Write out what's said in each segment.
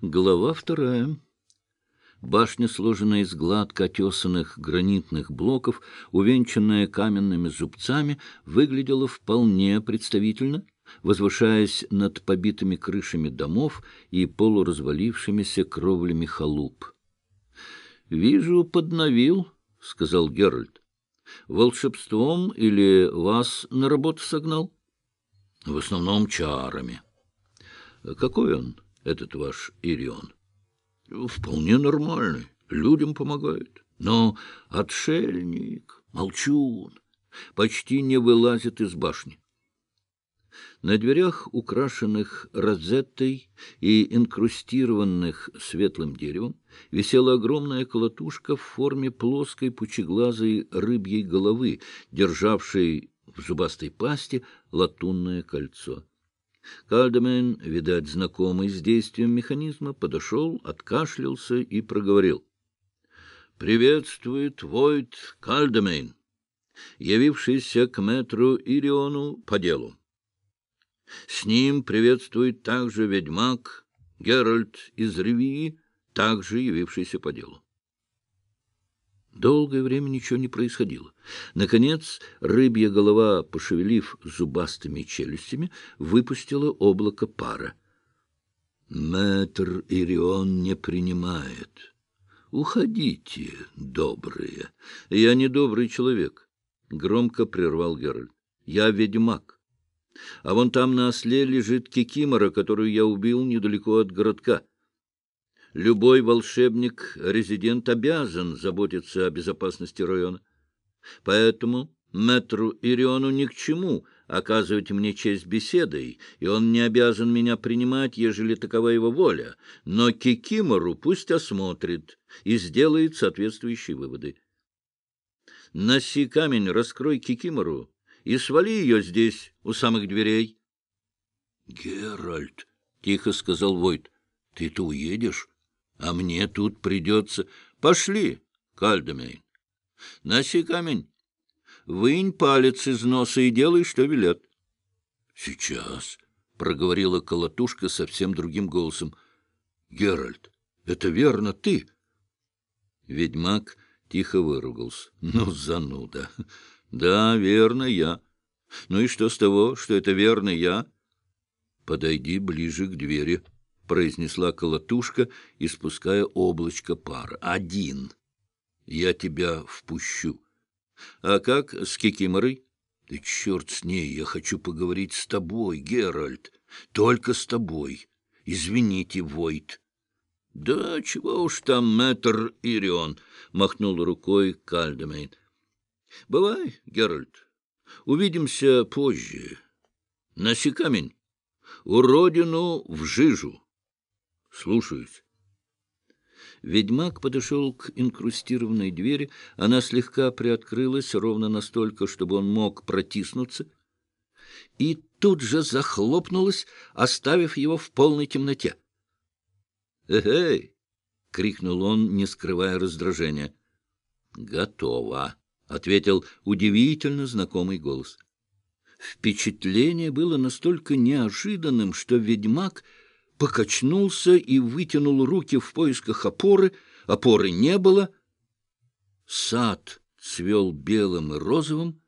Глава вторая. Башня, сложенная из гладко отесанных гранитных блоков, увенчанная каменными зубцами, выглядела вполне представительно, возвышаясь над побитыми крышами домов и полуразвалившимися кровлями халуп. — Вижу, подновил, — сказал Геральт. — Волшебством или вас на работу согнал? — В основном чарами. — Какой он? — этот ваш Ирион? Вполне нормальный, людям помогает. Но отшельник, молчун, почти не вылазит из башни. На дверях, украшенных розеттой и инкрустированных светлым деревом, висела огромная колотушка в форме плоской пучеглазой рыбьей головы, державшей в зубастой пасти латунное кольцо. Кальдемен, видать, знакомый с действием механизма, подошел, откашлялся и проговорил. — Приветствует Войт Кальдемейн, явившийся к метру Ириону по делу. С ним приветствует также ведьмак Геральт из Ревии, также явившийся по делу. Долгое время ничего не происходило. Наконец, рыбья голова, пошевелив зубастыми челюстями, выпустила облако пара. «Мэтр Ирион не принимает. Уходите, добрые. Я не добрый человек», — громко прервал Геральт. «Я ведьмак. А вон там на осле лежит кикимора, которую я убил недалеко от городка». Любой волшебник-резидент обязан заботиться о безопасности района. Поэтому мэтру Ириону ни к чему оказывать мне честь беседой, и он не обязан меня принимать, ежели такова его воля, но Кикимору пусть осмотрит и сделает соответствующие выводы. Носи камень, раскрой Кикимору и свали ее здесь, у самых дверей. — Геральт, — тихо сказал Войт, — ты-то уедешь? А мне тут придется... Пошли, Кальдемейн. Носи камень. Вынь палец из носа и делай, что велят. — Сейчас, — проговорила колотушка совсем другим голосом. — Геральт, это верно ты? Ведьмак тихо выругался. — Ну, зануда. Да, верно, я. Ну и что с того, что это верно я? Подойди ближе к двери. — произнесла колотушка, испуская облачко пара. «Один. Я тебя впущу. А как с Кикиморой?» «Да черт с ней, я хочу поговорить с тобой, Геральт. Только с тобой. Извините, Войт». «Да чего уж там, мэтр Ирион», — махнул рукой Кальдемейн. «Бывай, Геральт. Увидимся позже. Носи камень. Уродину в жижу». Слушаюсь. Ведьмак подошел к инкрустированной двери. Она слегка приоткрылась ровно настолько, чтобы он мог протиснуться, и тут же захлопнулась, оставив его в полной темноте. «Эй!» — крикнул он, не скрывая раздражения. «Готово!» — ответил удивительно знакомый голос. Впечатление было настолько неожиданным, что ведьмак — покачнулся и вытянул руки в поисках опоры. Опоры не было. Сад цвел белым и розовым.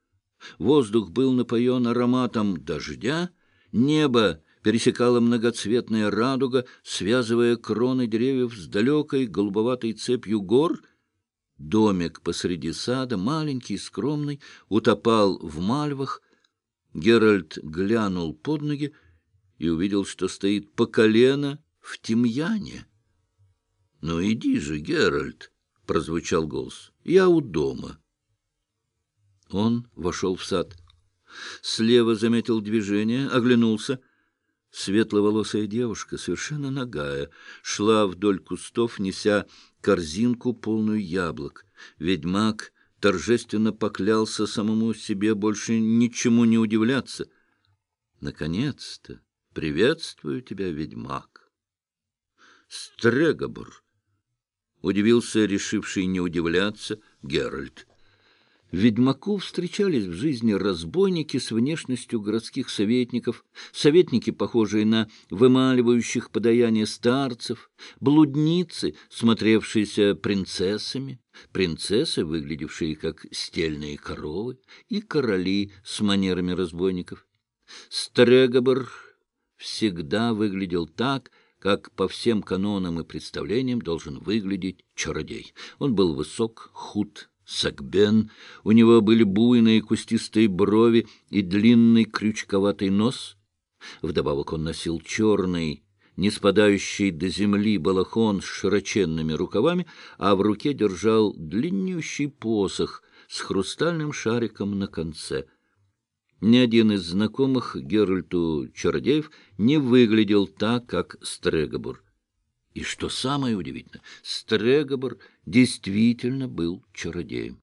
Воздух был напоен ароматом дождя. Небо пересекала многоцветная радуга, связывая кроны деревьев с далекой голубоватой цепью гор. Домик посреди сада, маленький, скромный, утопал в мальвах. Геральт глянул под ноги, и увидел, что стоит по колено в тимьяне. — Ну, иди же, Геральт, — прозвучал голос, — я у дома. Он вошел в сад. Слева заметил движение, оглянулся. Светловолосая девушка, совершенно нагая, шла вдоль кустов, неся корзинку, полную яблок. Ведьмак торжественно поклялся самому себе больше ничему не удивляться. Наконец-то! Приветствую тебя, ведьмак. Стрегобур. Удивился решивший не удивляться Геральт. Ведьмаку встречались в жизни разбойники с внешностью городских советников, советники, похожие на вымаливающих подаяние старцев, блудницы, смотревшиеся принцессами, принцессы, выглядевшие как стельные коровы, и короли с манерами разбойников. Стрегобор всегда выглядел так, как по всем канонам и представлениям должен выглядеть чародей. Он был высок, худ, Сагбен, у него были буйные кустистые брови и длинный крючковатый нос. Вдобавок он носил черный, не спадающий до земли балахон с широченными рукавами, а в руке держал длиннющий посох с хрустальным шариком на конце. Ни один из знакомых Геральту чародеев не выглядел так, как Стрегобур. И что самое удивительное, Стрегобор действительно был чародеем.